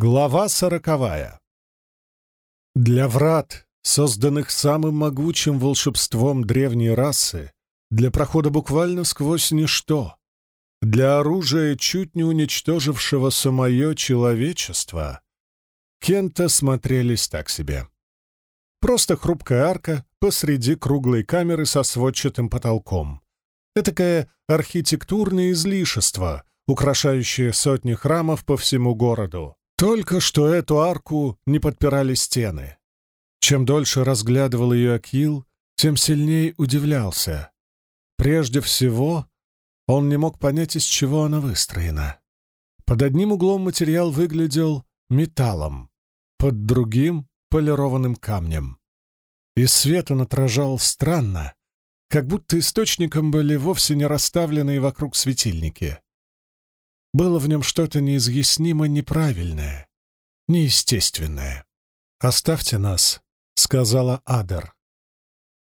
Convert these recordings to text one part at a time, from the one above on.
Глава сороковая. Для врат, созданных самым могучим волшебством древней расы, для прохода буквально сквозь ничто, для оружия, чуть не уничтожившего самое человечество, Кента смотрелись так себе. Просто хрупкая арка посреди круглой камеры со сводчатым потолком. Этакое архитектурное излишество, украшающее сотни храмов по всему городу. Только что эту арку не подпирали стены. Чем дольше разглядывал ее Акил, тем сильнее удивлялся. Прежде всего, он не мог понять, из чего она выстроена. Под одним углом материал выглядел металлом, под другим — полированным камнем. И свет он отражал странно, как будто источником были вовсе не расставленные вокруг светильники. Было в нем что-то неизъяснимо неправильное, неестественное. «Оставьте нас», — сказала Адер.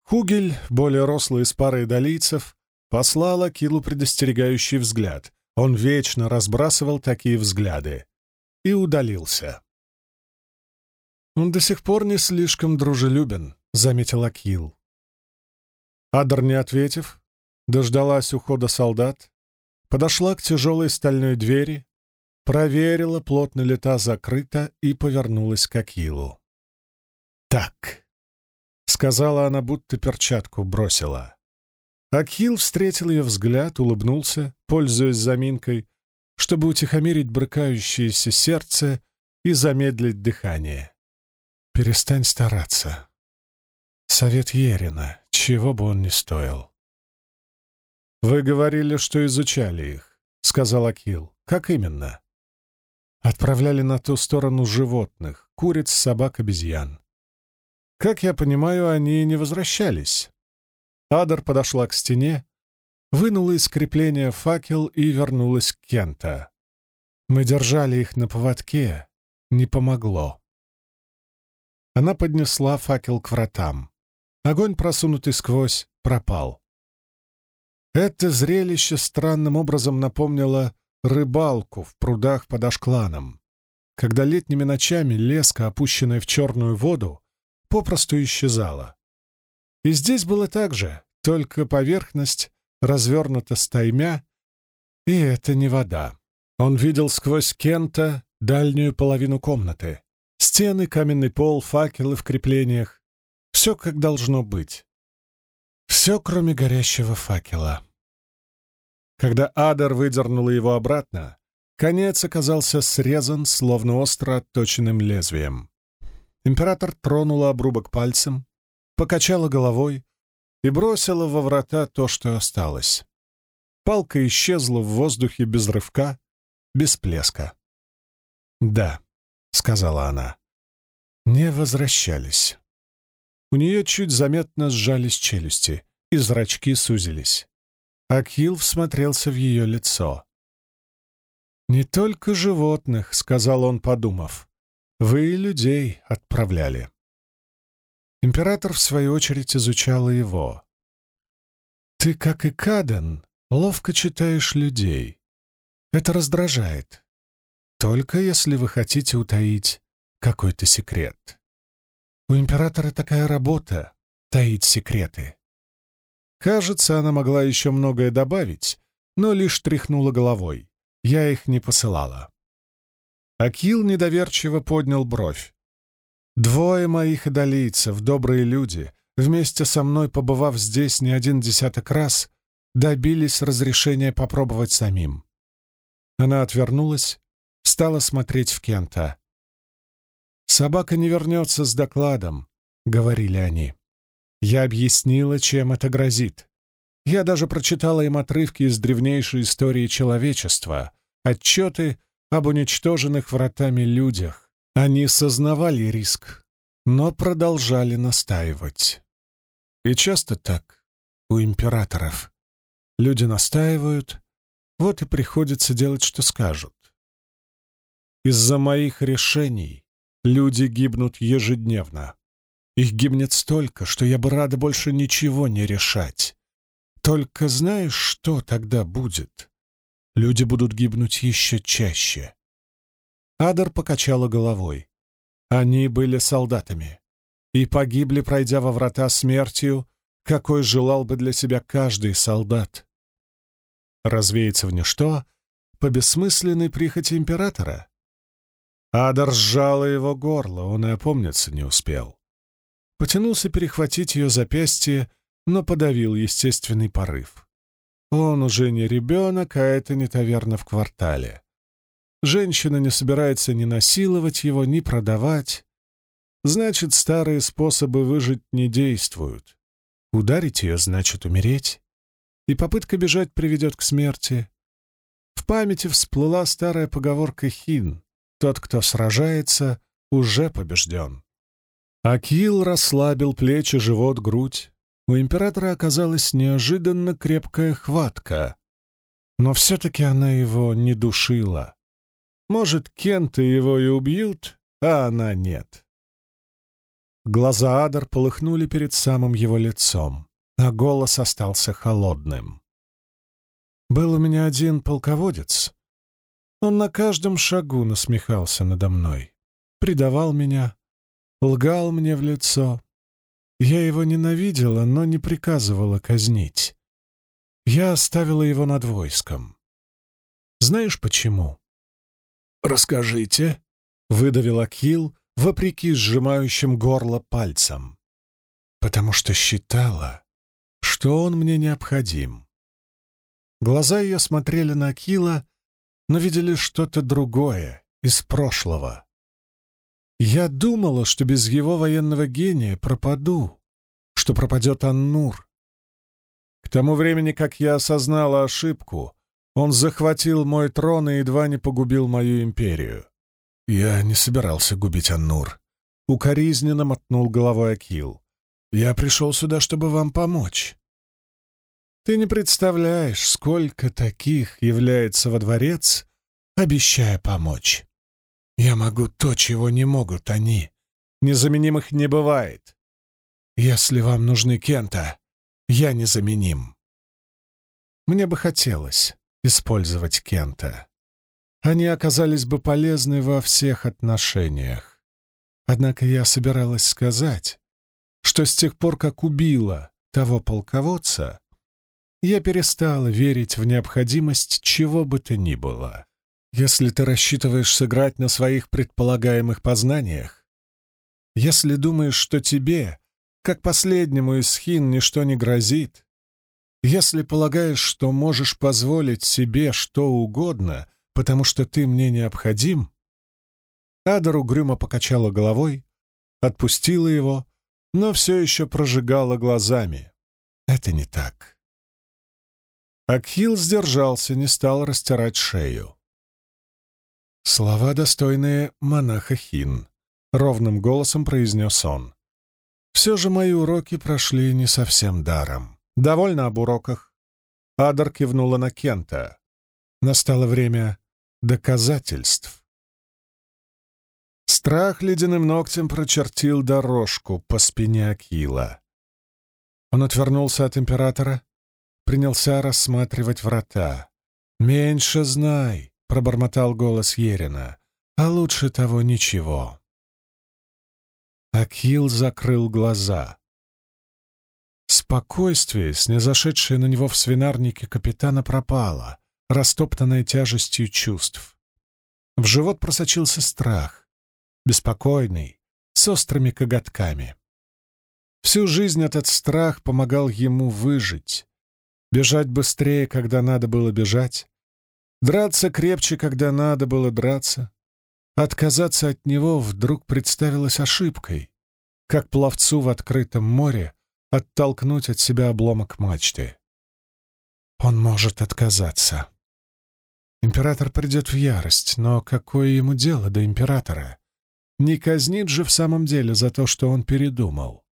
Хугель, более рослый из пары идолийцев, послал Акилу предостерегающий взгляд. Он вечно разбрасывал такие взгляды. И удалился. «Он до сих пор не слишком дружелюбен», — заметил Акил. Адер, не ответив, дождалась ухода солдат, подошла к тяжелой стальной двери, проверила, плотно ли та закрыта, и повернулась к Акилу. «Так», — сказала она, будто перчатку бросила. Акил встретил ее взгляд, улыбнулся, пользуясь заминкой, чтобы утихомирить брыкающееся сердце и замедлить дыхание. «Перестань стараться. Совет Ерина, чего бы он ни стоил». «Вы говорили, что изучали их», — сказал Акил. «Как именно?» Отправляли на ту сторону животных, куриц, собак, обезьян. Как я понимаю, они не возвращались. Адар подошла к стене, вынула из крепления факел и вернулась к Кента. Мы держали их на поводке. Не помогло. Она поднесла факел к вратам. Огонь, просунутый сквозь, пропал. Это зрелище странным образом напомнило рыбалку в прудах под Ашкланом, когда летними ночами леска, опущенная в черную воду, попросту исчезала. И здесь было так же, только поверхность развернута стаймя, и это не вода. Он видел сквозь Кента дальнюю половину комнаты. Стены, каменный пол, факелы в креплениях. Все как должно быть. Все, кроме горящего факела. Когда Адар выдернула его обратно, конец оказался срезан, словно остро отточенным лезвием. Император тронула обрубок пальцем, покачала головой и бросила во врата то, что осталось. Палка исчезла в воздухе без рывка, без плеска. «Да», — сказала она, — «не возвращались». У нее чуть заметно сжались челюсти, и зрачки сузились. Акил всмотрелся в ее лицо. «Не только животных», — сказал он, подумав. «Вы и людей отправляли». Император, в свою очередь, изучал его. «Ты, как и Каден, ловко читаешь людей. Это раздражает. Только если вы хотите утаить какой-то секрет. У императора такая работа — таить секреты. Кажется, она могла еще многое добавить, но лишь тряхнула головой. Я их не посылала. Акил недоверчиво поднял бровь. «Двое моих идолийцев, добрые люди, вместе со мной, побывав здесь не один десяток раз, добились разрешения попробовать самим». Она отвернулась, стала смотреть в Кента. «Собака не вернется с докладом», — говорили они. Я объяснила, чем это грозит. Я даже прочитала им отрывки из древнейшей истории человечества, отчеты об уничтоженных вратами людях. Они сознавали риск, но продолжали настаивать. И часто так у императоров. Люди настаивают, вот и приходится делать, что скажут. Из-за моих решений люди гибнут ежедневно. Их гибнет столько, что я бы рада больше ничего не решать. Только знаешь, что тогда будет? Люди будут гибнуть еще чаще. Адар покачала головой. Они были солдатами и погибли, пройдя во врата смертью, какой желал бы для себя каждый солдат. Развеется в ничто по бессмысленной прихоти императора. Адар сжала его горло, он и опомниться не успел. Потянулся перехватить ее запястье, но подавил естественный порыв. Он уже не ребенок, а это не таверна в квартале. Женщина не собирается ни насиловать его, ни продавать. Значит, старые способы выжить не действуют. Ударить ее значит умереть. И попытка бежать приведет к смерти. В памяти всплыла старая поговорка Хин. Тот, кто сражается, уже побежден. Акил расслабил плечи, живот, грудь. У императора оказалась неожиданно крепкая хватка. Но все-таки она его не душила. Может, Кента его и убьют, а она нет. Глаза Адар полыхнули перед самым его лицом, а голос остался холодным. «Был у меня один полководец. Он на каждом шагу насмехался надо мной, предавал меня, лгал мне в лицо. Я его ненавидела, но не приказывала казнить. Я оставила его над войском. Знаешь почему?» «Расскажите», — выдавил Акил, вопреки сжимающим горло пальцем. «Потому что считала, что он мне необходим». Глаза ее смотрели на Акила, но видели что-то другое, из прошлого. Я думала, что без его военного гения пропаду, что пропадет Аннур. К тому времени, как я осознала ошибку, он захватил мой трон и едва не погубил мою империю. Я не собирался губить Аннур. Укоризненно мотнул головой Акил. Я пришел сюда, чтобы вам помочь. Ты не представляешь, сколько таких является во дворец, обещая помочь. Я могу то, чего не могут они. Незаменимых не бывает. Если вам нужны Кента, я незаменим. Мне бы хотелось, использовать Кента. Они оказались бы полезны во всех отношениях. Однако я собиралась сказать, что с тех пор, как убила того полководца, я перестала верить в необходимость чего бы то ни было. Если ты рассчитываешь сыграть на своих предполагаемых познаниях, если думаешь, что тебе, как последнему из хин, ничто не грозит, если полагаешь, что можешь позволить себе что угодно, потому что ты мне необходим...» Адар угрюмо покачала головой, отпустила его, но все еще прожигала глазами. «Это не так». Акхил сдержался, не стал растирать шею. «Слова, достойные монаха Хин», — ровным голосом произнес он. «Все же мои уроки прошли не совсем даром». «Довольно об уроках». Адар кивнула на Кента. Настало время доказательств. Страх ледяным ногтем прочертил дорожку по спине Акила. Он отвернулся от императора, принялся рассматривать врата. «Меньше знай», — пробормотал голос Ерина, — «а лучше того ничего». Акил закрыл глаза. Спокойствие, снизошедшее на него в свинарнике капитана, пропало, растоптанное тяжестью чувств. В живот просочился страх, беспокойный, с острыми коготками. Всю жизнь этот страх помогал ему выжить, бежать быстрее, когда надо было бежать, драться крепче, когда надо было драться. Отказаться от него вдруг представилось ошибкой, как пловцу в открытом море оттолкнуть от себя обломок мачты. Он может отказаться. Император придет в ярость, но какое ему дело до императора? Не казнит же в самом деле за то, что он передумал.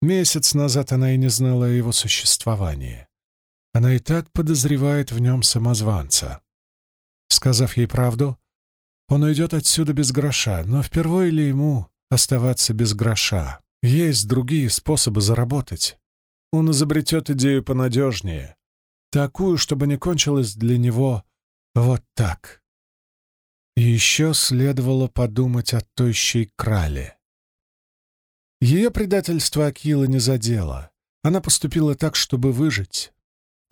Месяц назад она и не знала о его существовании. Она и так подозревает в нем самозванца. Сказав ей правду, он уйдет отсюда без гроша, но впервые ли ему оставаться без гроша? Есть другие способы заработать. Он изобретет идею понадежнее, такую, чтобы не кончилось для него вот так. еще следовало подумать о тощей крале. Ее предательство Акила не задело. Она поступила так, чтобы выжить.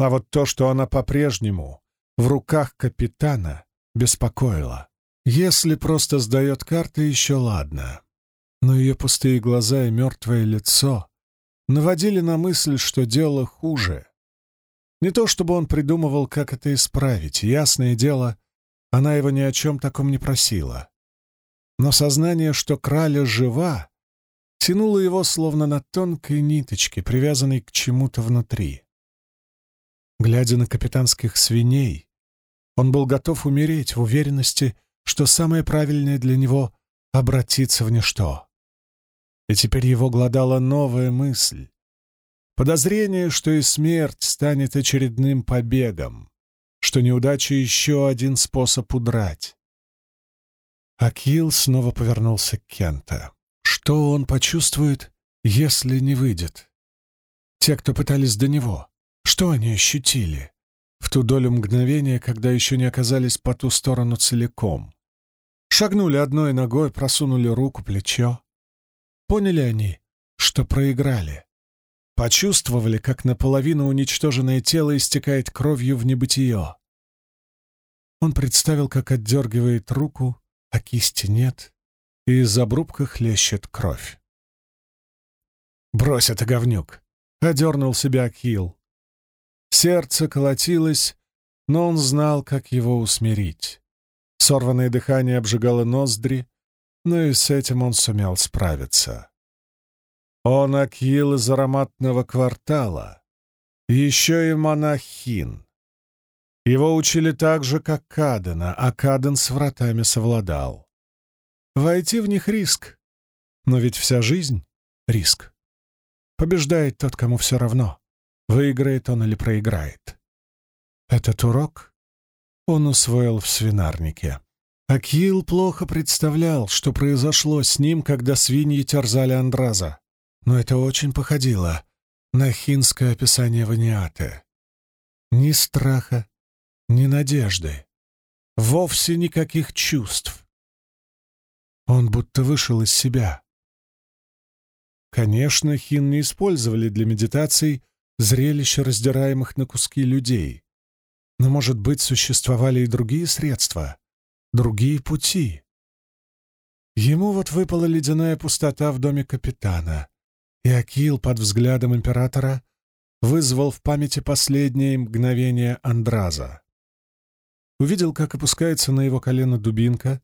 А вот то, что она по-прежнему в руках капитана, беспокоило. Если просто сдает карты, еще ладно. Но ее пустые глаза и мертвое лицо наводили на мысль, что дело хуже. Не то чтобы он придумывал, как это исправить. Ясное дело, она его ни о чем таком не просила. Но сознание, что краля жива, тянуло его словно на тонкой ниточке, привязанной к чему-то внутри. Глядя на капитанских свиней, он был готов умереть в уверенности, что самое правильное для него — обратиться в ничто. И теперь его глодала новая мысль. Подозрение, что и смерть станет очередным побегом, что неудача — еще один способ удрать. Акил снова повернулся к Кента. Что он почувствует, если не выйдет? Те, кто пытались до него, что они ощутили в ту долю мгновения, когда еще не оказались по ту сторону целиком? Шагнули одной ногой, просунули руку, плечо. Поняли они, что проиграли. Почувствовали, как наполовину уничтоженное тело истекает кровью в небытие. Он представил, как отдергивает руку, а кисти нет, и из обрубка хлещет кровь. «Брось это, говнюк!» — одернул себя Акил. Сердце колотилось, но он знал, как его усмирить. Сорванное дыхание обжигало ноздри, но и с этим он сумел справиться. Он Акил из ароматного квартала, еще и монахин. Его учили так же, как Кадена, а Каден с вратами совладал. Войти в них риск. Но ведь вся жизнь — риск. Побеждает тот, кому все равно, выиграет он или проиграет. Этот урок он усвоил в свинарнике. Акил плохо представлял, что произошло с ним, когда свиньи терзали Андраза. Но это очень походило на хинское описание Ваниаты. Ни страха, ни надежды. Вовсе никаких чувств. Он будто вышел из себя. Конечно, хин не использовали для медитаций зрелища раздираемых на куски людей. Но, может быть, существовали и другие средства, другие пути. Ему вот выпала ледяная пустота в доме капитана, и Акил под взглядом императора вызвал в памяти последнее мгновение Андраза. Увидел, как опускается на его колено дубинка,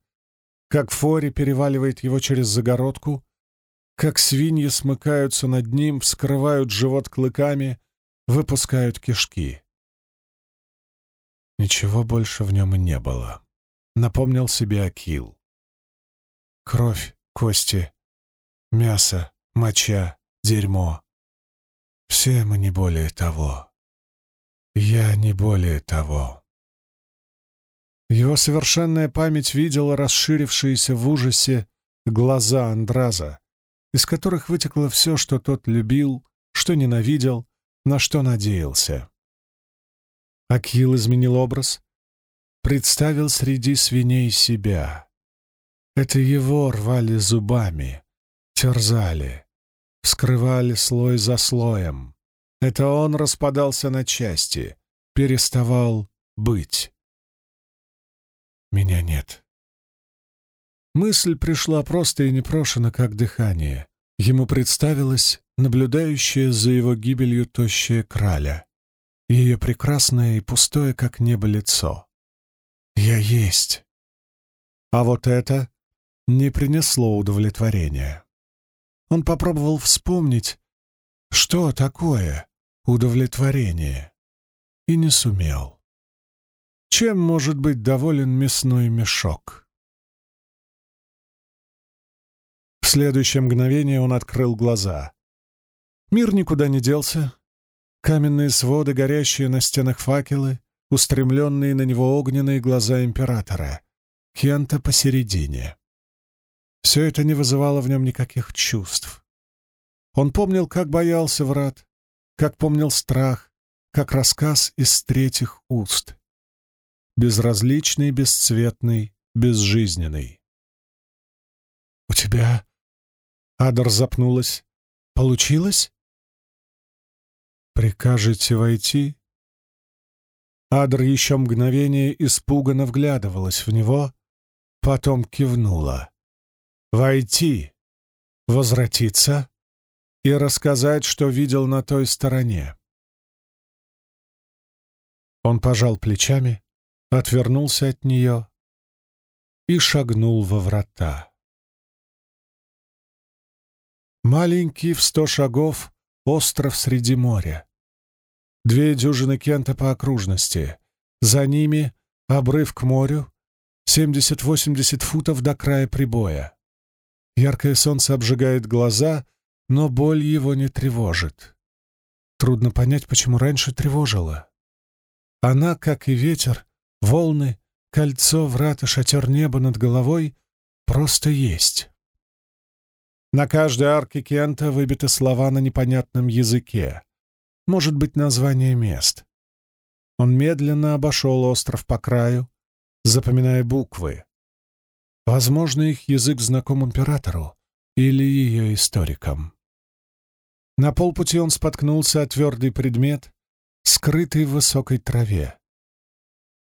как Фори переваливает его через загородку, как свиньи смыкаются над ним, вскрывают живот клыками, выпускают кишки. Ничего больше в нем и не было. Напомнил себе Акил. Кровь, кости, мясо, моча, дерьмо. Все мы не более того. Я не более того. Его совершенная память видела расширившиеся в ужасе глаза Андраза, из которых вытекло все, что тот любил, что ненавидел, на что надеялся. Акил изменил образ, представил среди свиней себя. Это его рвали зубами, терзали, вскрывали слой за слоем. Это он распадался на части, переставал быть меня нет. Мысль пришла просто и непрошено, как дыхание. Ему представилась наблюдающая за его гибелью тощая краля, ее прекрасное и пустое, как небо, лицо. «Я есть». А вот это не принесло удовлетворения. Он попробовал вспомнить, что такое удовлетворение, и не сумел. Чем может быть доволен мясной мешок? Следующее мгновение он открыл глаза. Мир никуда не делся. Каменные своды, горящие на стенах факелы, устремленные на него огненные глаза императора. Кента посередине. Все это не вызывало в нем никаких чувств. Он помнил, как боялся врат, как помнил страх, как рассказ из третьих уст безразличный, бесцветный, безжизненный. «У тебя...» — Адар запнулась. «Получилось?» «Прикажете войти?» Адр еще мгновение испуганно вглядывалась в него, потом кивнула. «Войти, возвратиться и рассказать, что видел на той стороне». Он пожал плечами, отвернулся от нее и шагнул во врата. Маленький в сто шагов остров среди моря. Две дюжины кента по окружности. За ними обрыв к морю, 70-80 футов до края прибоя. Яркое солнце обжигает глаза, но боль его не тревожит. Трудно понять, почему раньше тревожила. Она, как и ветер, волны, кольцо, врат и шатер неба над головой просто есть. На каждой арке Кента выбиты слова на непонятном языке. Может быть, название мест. Он медленно обошел остров по краю, запоминая буквы. Возможно, их язык знаком императору или ее историкам. На полпути он споткнулся о твердый предмет, скрытый в высокой траве.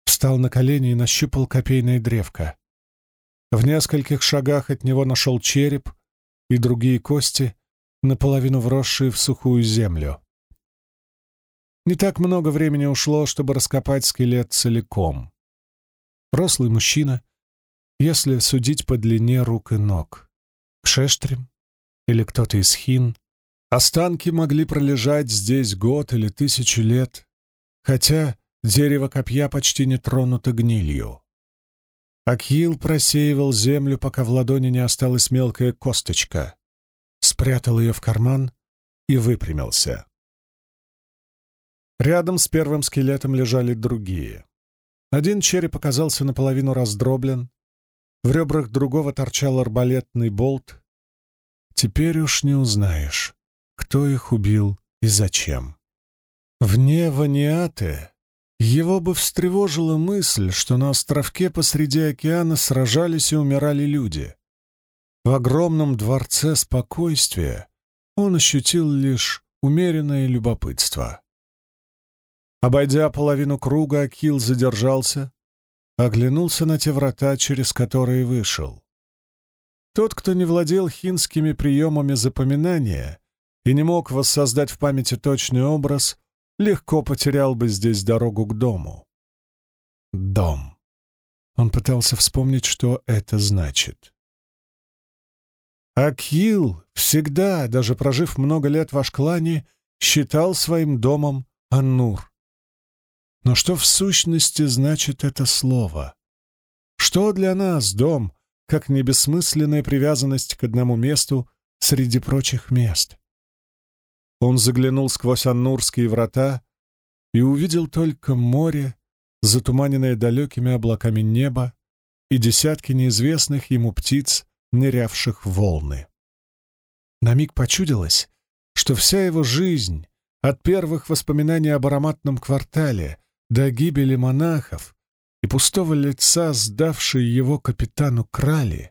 Встал на колени и нащупал копейное древко. В нескольких шагах от него нашел череп и другие кости, наполовину вросшие в сухую землю. Не так много времени ушло, чтобы раскопать скелет целиком. Рослый мужчина, если судить по длине рук и ног. Кшештрим или кто-то из хин. Останки могли пролежать здесь год или тысячу лет, хотя дерево копья почти не тронуто гнилью. Акил просеивал землю, пока в ладони не осталась мелкая косточка, спрятал ее в карман и выпрямился. Рядом с первым скелетом лежали другие. Один череп оказался наполовину раздроблен, в ребрах другого торчал арбалетный болт. Теперь уж не узнаешь, кто их убил и зачем. Вне Ваниаты его бы встревожила мысль, что на островке посреди океана сражались и умирали люди. В огромном дворце спокойствия он ощутил лишь умеренное любопытство. Обойдя половину круга, Акил задержался, оглянулся на те врата, через которые вышел. Тот, кто не владел хинскими приемами запоминания и не мог воссоздать в памяти точный образ, легко потерял бы здесь дорогу к дому. Дом. Он пытался вспомнить, что это значит. Акил всегда, даже прожив много лет в Ашклане, считал своим домом Аннур. Но что в сущности значит это слово? Что для нас дом, как не бессмысленная привязанность к одному месту среди прочих мест? Он заглянул сквозь Аннурские врата и увидел только море, затуманенное далекими облаками неба, и десятки неизвестных ему птиц, нырявших в волны. На миг почудилось, что вся его жизнь, от первых воспоминаний об ароматном квартале до гибели монахов и пустого лица, сдавшей его капитану Крали,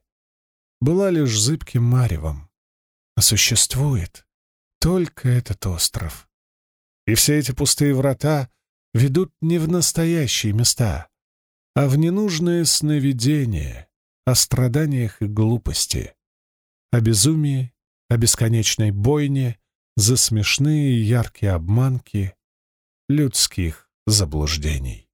была лишь зыбким маревом. А существует только этот остров. И все эти пустые врата ведут не в настоящие места, а в ненужные сновидения о страданиях и глупости, о безумии, о бесконечной бойне, за смешные яркие обманки людских заблуждений.